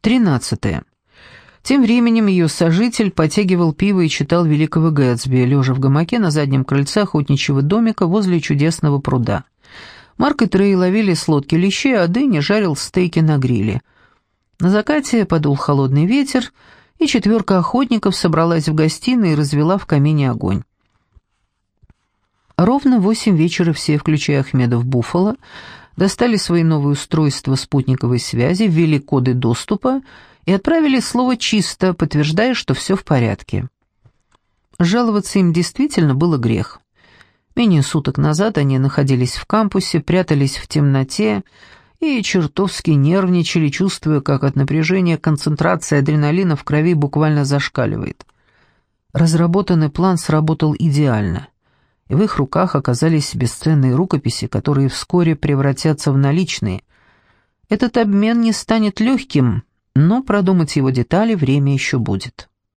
Тринадцатое. Тем временем ее сожитель потягивал пиво и читал «Великого Гэтсби», лежа в гамаке на заднем крыльце охотничьего домика возле чудесного пруда. Марк и Трей ловили с лодки лещей, а Дэнни жарил стейки на гриле. На закате подул холодный ветер, и четверка охотников собралась в гостиной и развела в камине огонь. Ровно в восемь вечера все, включая Ахмедов Буффало, достали свои новые устройства спутниковой связи, ввели коды доступа и отправили слово «чисто», подтверждая, что все в порядке. Жаловаться им действительно было грех. Менее суток назад они находились в кампусе, прятались в темноте и чертовски нервничали, чувствуя, как от напряжения концентрация адреналина в крови буквально зашкаливает. Разработанный план сработал идеально — и в их руках оказались бесценные рукописи, которые вскоре превратятся в наличные. Этот обмен не станет легким, но продумать его детали время еще будет.